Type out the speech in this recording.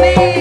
me.